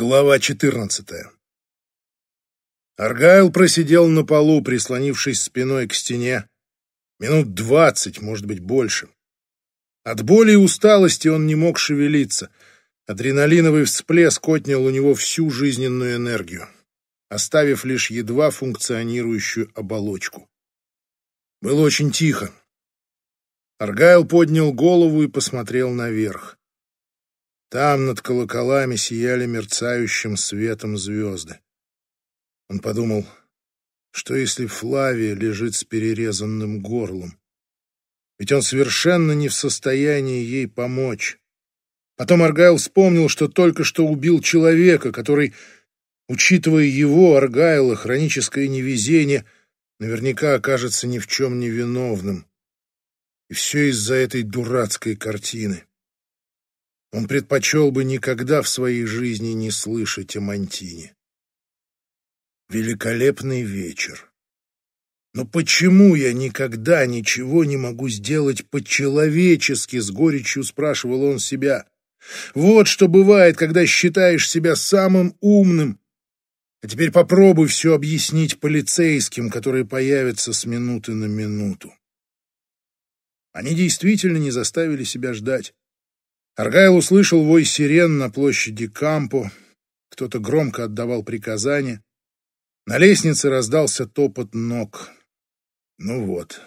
Глава 14 Аргайл просидел на полу, прислонившись спиной к стене. Минут двадцать, может быть, больше. От боли и усталости он не мог шевелиться. Адреналиновый всплеск отнял у него всю жизненную энергию, оставив лишь едва функционирующую оболочку. Было очень тихо. Аргайл поднял голову и посмотрел наверх. Там над колоколами сияли мерцающим светом звезды. Он подумал, что если Флавия лежит с перерезанным горлом? Ведь он совершенно не в состоянии ей помочь. Потом Аргайл вспомнил, что только что убил человека, который, учитывая его, Аргайла, хроническое невезение, наверняка окажется ни в чем не виновным. И все из-за этой дурацкой картины. Он предпочел бы никогда в своей жизни не слышать о Мантине. Великолепный вечер. Но почему я никогда ничего не могу сделать по-человечески, с горечью спрашивал он себя. Вот что бывает, когда считаешь себя самым умным. А теперь попробуй все объяснить полицейским, которые появятся с минуты на минуту. Они действительно не заставили себя ждать. Аргайл услышал вой сирен на площади Кампо. Кто-то громко отдавал приказания. На лестнице раздался топот ног. Ну вот,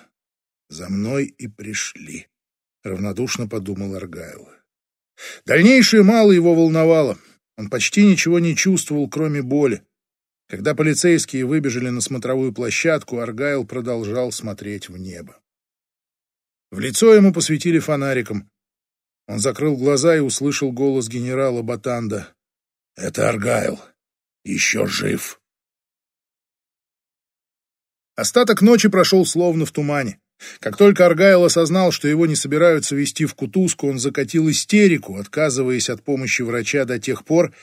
за мной и пришли, равнодушно подумал Аргайл. Дальнейшее мало его волновало. Он почти ничего не чувствовал, кроме боли. Когда полицейские выбежали на смотровую площадку, Аргайл продолжал смотреть в небо. В лицо ему посветили фонариком. Он закрыл глаза и услышал голос генерала Батанда. «Это Аргайл. Еще жив». Остаток ночи прошел словно в тумане. Как только Аргайл осознал, что его не собираются вести в кутузку, он закатил истерику, отказываясь от помощи врача до тех пор,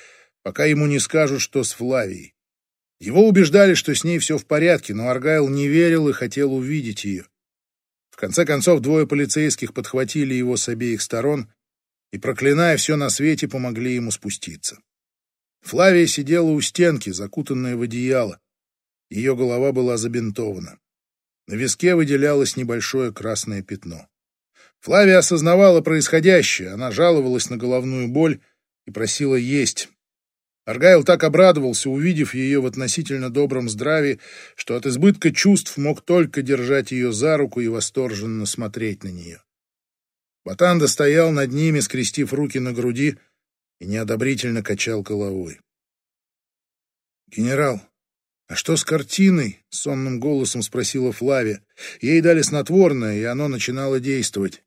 пока ему не скажут, что с Флавией. Его убеждали, что с ней все в порядке, но Аргайл не верил и хотел увидеть ее. В конце концов, двое полицейских подхватили его с обеих сторон и, проклиная все на свете, помогли ему спуститься. Флавия сидела у стенки, закутанная в одеяло. Ее голова была забинтована. На виске выделялось небольшое красное пятно. Флавия осознавала происходящее, она жаловалась на головную боль и просила есть. Аргайл так обрадовался, увидев ее в относительно добром здравии, что от избытка чувств мог только держать ее за руку и восторженно смотреть на нее. Батанда стоял над ними, скрестив руки на груди, и неодобрительно качал головой. «Генерал, а что с картиной?» — сонным голосом спросила Флавия. Ей дали снотворное, и оно начинало действовать.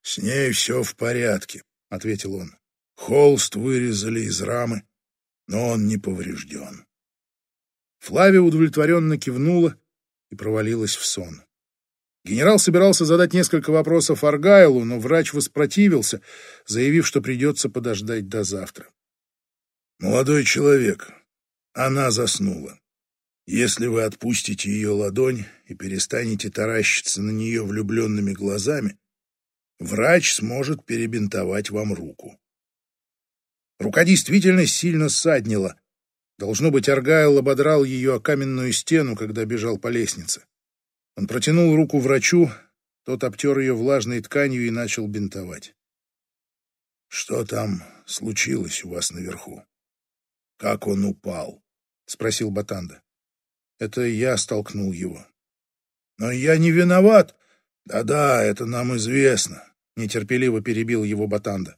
«С ней все в порядке», — ответил он. «Холст вырезали из рамы, но он не поврежден». Флавия удовлетворенно кивнула и провалилась в сон. Генерал собирался задать несколько вопросов Аргайлу, но врач воспротивился, заявив, что придется подождать до завтра. «Молодой человек, она заснула. Если вы отпустите ее ладонь и перестанете таращиться на нее влюбленными глазами, врач сможет перебинтовать вам руку». Рука действительно сильно ссаднила. Должно быть, Аргайл ободрал ее о каменную стену, когда бежал по лестнице. Он протянул руку врачу, тот обтер ее влажной тканью и начал бинтовать. «Что там случилось у вас наверху? Как он упал?» — спросил Батанда. «Это я столкнул его». «Но я не виноват!» «Да-да, это нам известно», — нетерпеливо перебил его Батанда.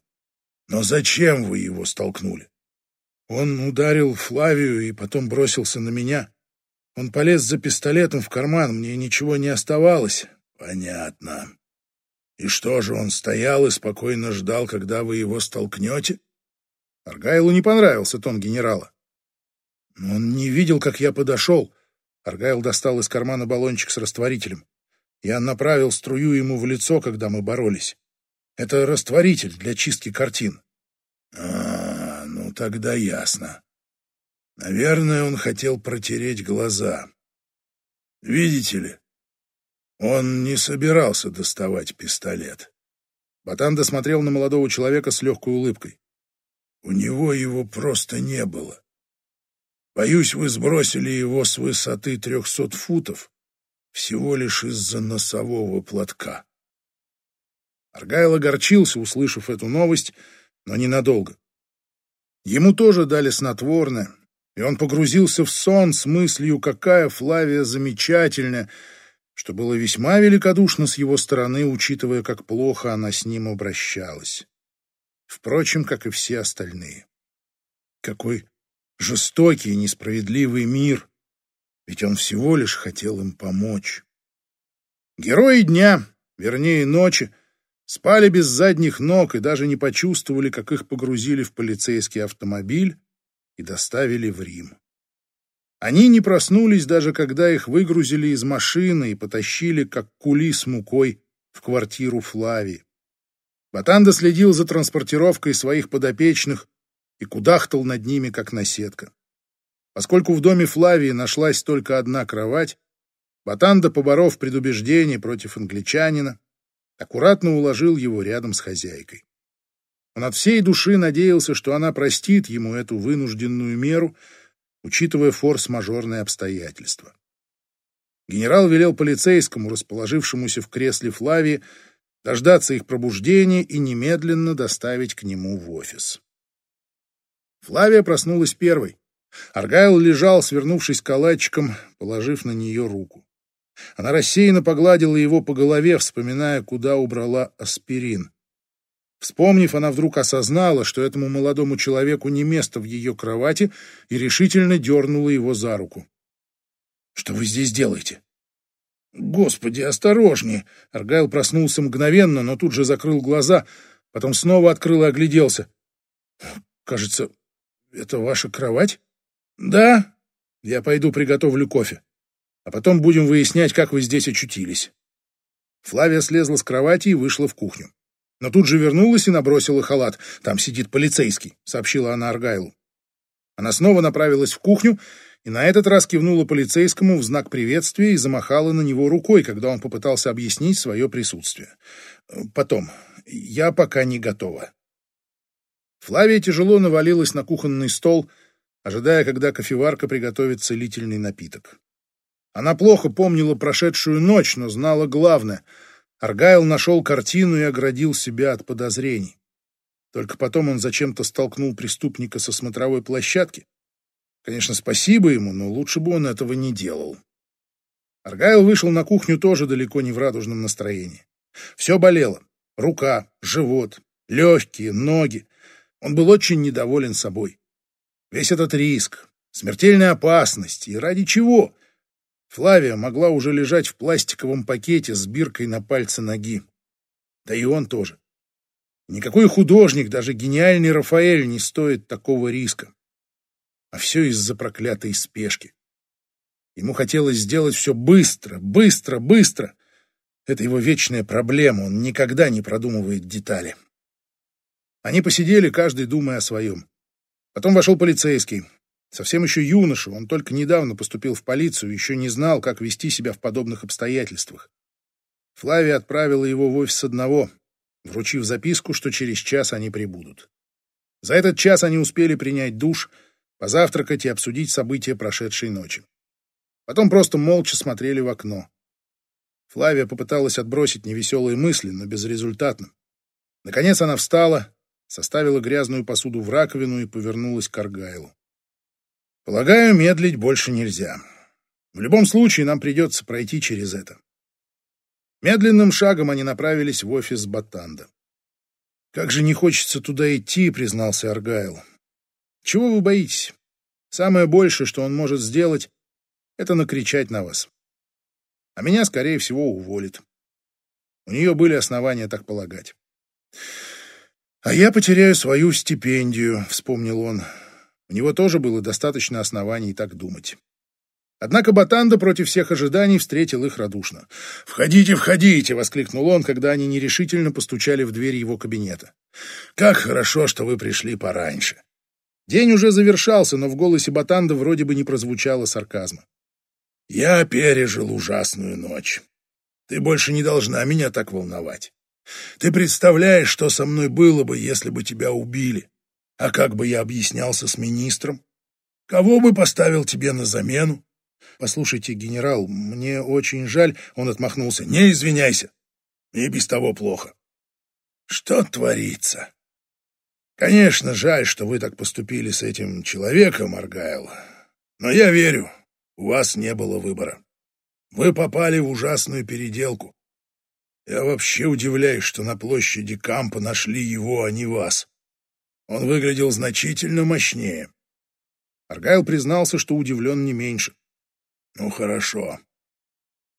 «Но зачем вы его столкнули?» Он ударил Флавию и потом бросился на меня. Он полез за пистолетом в карман, мне ничего не оставалось. Понятно. И что же, он стоял и спокойно ждал, когда вы его столкнете? Аргайлу не понравился тон генерала. Он не видел, как я подошел. Аргайл достал из кармана баллончик с растворителем. Я направил струю ему в лицо, когда мы боролись. Это растворитель для чистки картин. А, ну тогда ясно. Наверное, он хотел протереть глаза. Видите ли, он не собирался доставать пистолет. Батанда смотрел на молодого человека с легкой улыбкой. У него его просто не было. Боюсь, вы сбросили его с высоты трехсот футов всего лишь из-за носового платка. Аргайл огорчился, услышав эту новость, но ненадолго. Ему тоже дали снотворное, и он погрузился в сон с мыслью, какая Флавия замечательная, что было весьма великодушно с его стороны, учитывая, как плохо она с ним обращалась. Впрочем, как и все остальные. Какой жестокий и несправедливый мир, ведь он всего лишь хотел им помочь. Герои дня, вернее ночи, спали без задних ног и даже не почувствовали, как их погрузили в полицейский автомобиль и доставили в Рим. Они не проснулись даже когда их выгрузили из машины и потащили, как кули с мукой, в квартиру Флавии. Батанда следил за транспортировкой своих подопечных и кудахтал над ними, как наседка. Поскольку в доме Флавии нашлась только одна кровать, Батанда, поборов предубеждение против англичанина, аккуратно уложил его рядом с хозяйкой. Он от всей души надеялся, что она простит ему эту вынужденную меру, учитывая форс-мажорные обстоятельства. Генерал велел полицейскому, расположившемуся в кресле Флавии, дождаться их пробуждения и немедленно доставить к нему в офис. Флавия проснулась первой. Аргайл лежал, свернувшись калачиком, положив на нее руку. Она рассеянно погладила его по голове, вспоминая, куда убрала аспирин. Вспомнив, она вдруг осознала, что этому молодому человеку не место в ее кровати, и решительно дернула его за руку. «Что вы здесь делаете?» «Господи, осторожнее!» Аргайл проснулся мгновенно, но тут же закрыл глаза, потом снова открыл и огляделся. «Кажется, это ваша кровать?» «Да, я пойду приготовлю кофе, а потом будем выяснять, как вы здесь очутились». Флавия слезла с кровати и вышла в кухню. Но тут же вернулась и набросила халат. «Там сидит полицейский», — сообщила она Аргайлу. Она снова направилась в кухню и на этот раз кивнула полицейскому в знак приветствия и замахала на него рукой, когда он попытался объяснить свое присутствие. «Потом. Я пока не готова». Флавия тяжело навалилась на кухонный стол — ожидая, когда кофеварка приготовит целительный напиток. Она плохо помнила прошедшую ночь, но знала главное. Аргайл нашел картину и оградил себя от подозрений. Только потом он зачем-то столкнул преступника со смотровой площадки. Конечно, спасибо ему, но лучше бы он этого не делал. Аргайл вышел на кухню тоже далеко не в радужном настроении. Все болело. Рука, живот, легкие, ноги. Он был очень недоволен собой. Весь этот риск, смертельная опасность, и ради чего? Флавия могла уже лежать в пластиковом пакете с биркой на пальце ноги. Да и он тоже. Никакой художник, даже гениальный Рафаэль, не стоит такого риска. А все из-за проклятой спешки. Ему хотелось сделать все быстро, быстро, быстро. Это его вечная проблема, он никогда не продумывает детали. Они посидели, каждый думая о своем. Потом вошел полицейский. Совсем еще юноша, он только недавно поступил в полицию, еще не знал, как вести себя в подобных обстоятельствах. Флавия отправила его в офис одного, вручив записку, что через час они прибудут. За этот час они успели принять душ, позавтракать и обсудить события прошедшей ночи. Потом просто молча смотрели в окно. Флавия попыталась отбросить невеселые мысли, но безрезультатно. Наконец она встала, составила грязную посуду в раковину и повернулась к Аргайлу. «Полагаю, медлить больше нельзя. В любом случае нам придется пройти через это». Медленным шагом они направились в офис Батанда. «Как же не хочется туда идти», — признался Аргайл. «Чего вы боитесь? Самое большее, что он может сделать, это накричать на вас. А меня, скорее всего, уволит. У нее были основания так полагать. «А я потеряю свою стипендию», — вспомнил он. У него тоже было достаточно оснований так думать. Однако Батанда против всех ожиданий встретил их радушно. «Входите, входите!» — воскликнул он, когда они нерешительно постучали в дверь его кабинета. «Как хорошо, что вы пришли пораньше!» День уже завершался, но в голосе Батанда вроде бы не прозвучало сарказма. «Я пережил ужасную ночь. Ты больше не должна меня так волновать. Ты представляешь, что со мной было бы, если бы тебя убили? А как бы я объяснялся с министром? Кого бы поставил тебе на замену? Послушайте, генерал, мне очень жаль, он отмахнулся. Не извиняйся. И без того плохо. Что творится? Конечно, жаль, что вы так поступили с этим человеком, Аргайл. Но я верю, у вас не было выбора. Вы попали в ужасную переделку. Я вообще удивляюсь, что на площади Кампа нашли его, а не вас. Он выглядел значительно мощнее. Аргайл признался, что удивлен не меньше. Ну, хорошо.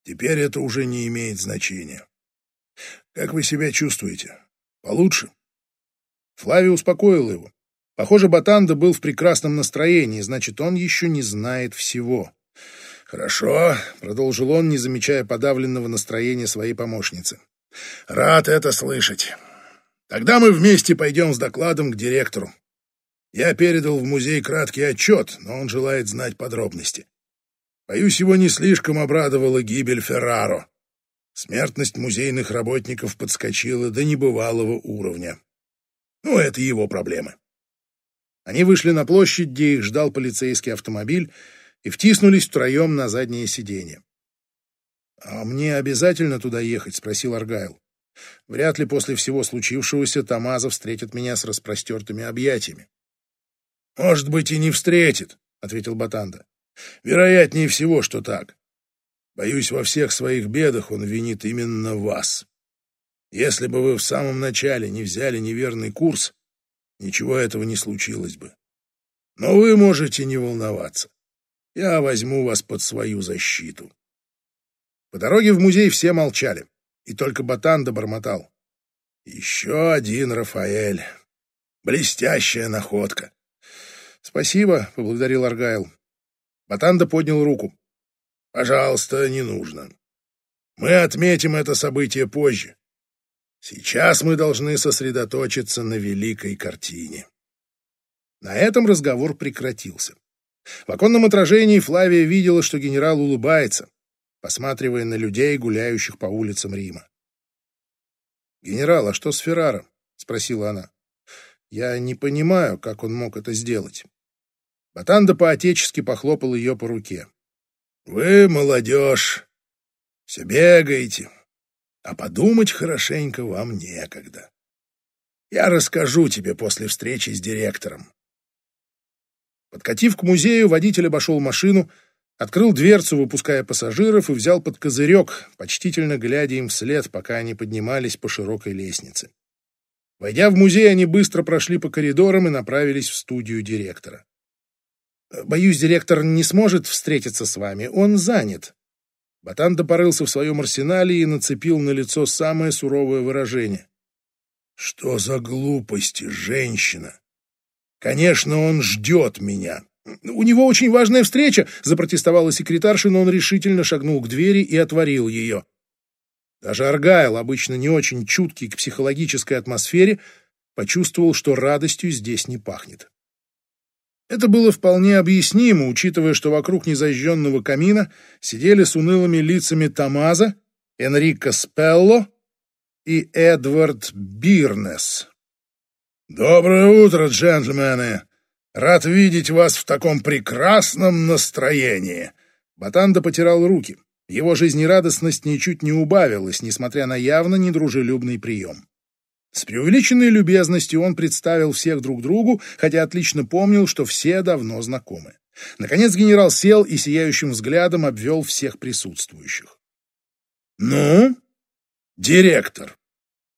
Теперь это уже не имеет значения. Как вы себя чувствуете? Получше? Флави успокоил его. Похоже, Батанда был в прекрасном настроении, значит, он еще не знает всего. «Хорошо», — продолжил он, не замечая подавленного настроения своей помощницы. «Рад это слышать. Тогда мы вместе пойдем с докладом к директору. Я передал в музей краткий отчет, но он желает знать подробности. Боюсь, его не слишком обрадовала гибель Ферраро. Смертность музейных работников подскочила до небывалого уровня. Ну, это его проблемы. Они вышли на площадь, где их ждал полицейский автомобиль, и втиснулись втроем на заднее сиденье. «А мне обязательно туда ехать?» — спросил Аргайл. «Вряд ли после всего случившегося Тамаза встретит меня с распростертыми объятиями». «Может быть, и не встретит», — ответил Батанда. «Вероятнее всего, что так. Боюсь, во всех своих бедах он винит именно вас. Если бы вы в самом начале не взяли неверный курс, ничего этого не случилось бы. Но вы можете не волноваться. Я возьму вас под свою защиту. По дороге в музей все молчали, и только Батан добормотал. Еще один Рафаэль. Блестящая находка. Спасибо, поблагодарил Аргайл. Батанда поднял руку. Пожалуйста, не нужно. Мы отметим это событие позже. Сейчас мы должны сосредоточиться на великой картине. На этом разговор прекратился. В оконном отражении Флавия видела, что генерал улыбается, посматривая на людей, гуляющих по улицам Рима. «Генерал, а что с Ферраром?» — спросила она. «Я не понимаю, как он мог это сделать». Батанда по-отечески похлопал ее по руке. «Вы, молодежь, все бегаете, а подумать хорошенько вам некогда. Я расскажу тебе после встречи с директором. Подкатив к музею, водитель обошел машину, открыл дверцу, выпуская пассажиров, и взял под козырек, почтительно глядя им вслед, пока они поднимались по широкой лестнице. Войдя в музей, они быстро прошли по коридорам и направились в студию директора. «Боюсь, директор не сможет встретиться с вами, он занят». Батан допорылся в своем арсенале и нацепил на лицо самое суровое выражение. «Что за глупости, женщина? Конечно, он ждет меня. У него очень важная встреча, запротестовала секретарша, но он решительно шагнул к двери и отворил ее. Даже Аргайл, обычно не очень чуткий к психологической атмосфере, почувствовал, что радостью здесь не пахнет. Это было вполне объяснимо, учитывая, что вокруг незажженного камина сидели с унылыми лицами Тамаза, Энрико Спелло и Эдвард Бирнес. «Доброе утро, джентльмены! Рад видеть вас в таком прекрасном настроении!» Батанда потирал руки. Его жизнерадостность ничуть не убавилась, несмотря на явно недружелюбный прием. С преувеличенной любезностью он представил всех друг другу, хотя отлично помнил, что все давно знакомы. Наконец генерал сел и сияющим взглядом обвел всех присутствующих. «Ну, директор,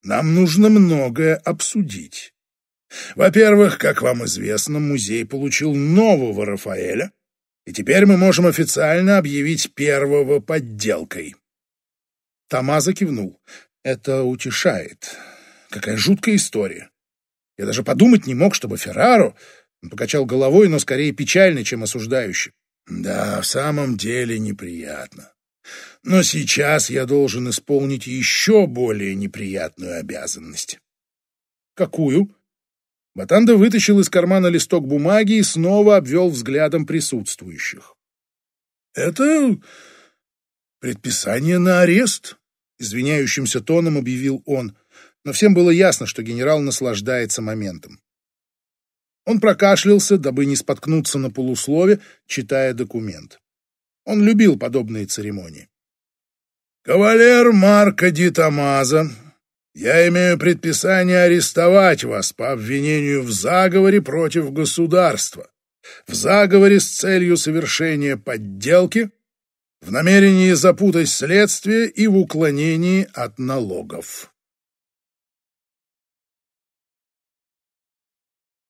нам нужно многое обсудить. Во-первых, как вам известно, музей получил нового Рафаэля, и теперь мы можем официально объявить первого подделкой. Тамаза кивнул. Это утешает. Какая жуткая история. Я даже подумать не мог, чтобы Ферраро... Он покачал головой, но скорее печально, чем осуждающий. Да, в самом деле неприятно. Но сейчас я должен исполнить еще более неприятную обязанность. Какую? Батанда вытащил из кармана листок бумаги и снова обвел взглядом присутствующих. «Это предписание на арест», — извиняющимся тоном объявил он, но всем было ясно, что генерал наслаждается моментом. Он прокашлялся, дабы не споткнуться на полуслове, читая документ. Он любил подобные церемонии. «Кавалер Марко Ди Томазо, я имею предписание арестовать вас по обвинению в заговоре против государства, в заговоре с целью совершения подделки, в намерении запутать следствие и в уклонении от налогов».